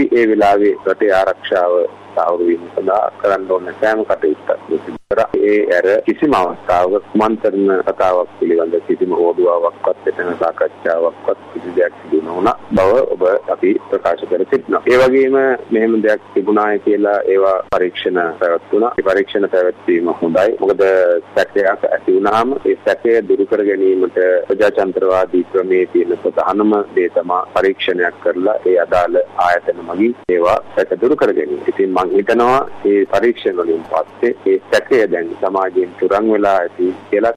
අපි ඒ වෙලාවේ රටේ ආරක්ෂාව සාවර වීම සඳහා කරන්න ඕන සෑම කටයුත්තක් විතර. ඒ ඇර කිසිම අවස්ථාවක කුමන්තරණ කතාවක් පිළිබඳ කිසිම ඕඩුවාවක්වත් එතන සාකච්ඡාවක්වත් කිසි දෙයක් සිදු නොවුණා බව ඔබ අපි ප්‍රකාශ කර සිටිනවා. ඒ වගේම මෙහෙම දෙයක් තිබුණාය කියලා ඒවා පරීක්ෂණ පැවැත්වුණා. ඒ පරීක්ෂණ පැවැත්වීම හොඳයි. මොකද සැකයක් ඇති වුණාම ඒ සැකය දුරු කර ගැනීමට ප්‍රජාතන්ත්‍රවාදී ක්‍රමයේ තියෙන ප්‍රධානම දේ තමයි පරීක්ෂණයක් කරලා ඒ අදාළ ආයතන මගින් ඒවා සැක දුරු කර ගැනීම. ඉතින් මම හිතනවා මේ පරීක්ෂණ වලින් පස්සේ ඒ සැකය දැන් සමාජයෙන් තුරන් වෙලා ඇති කියලා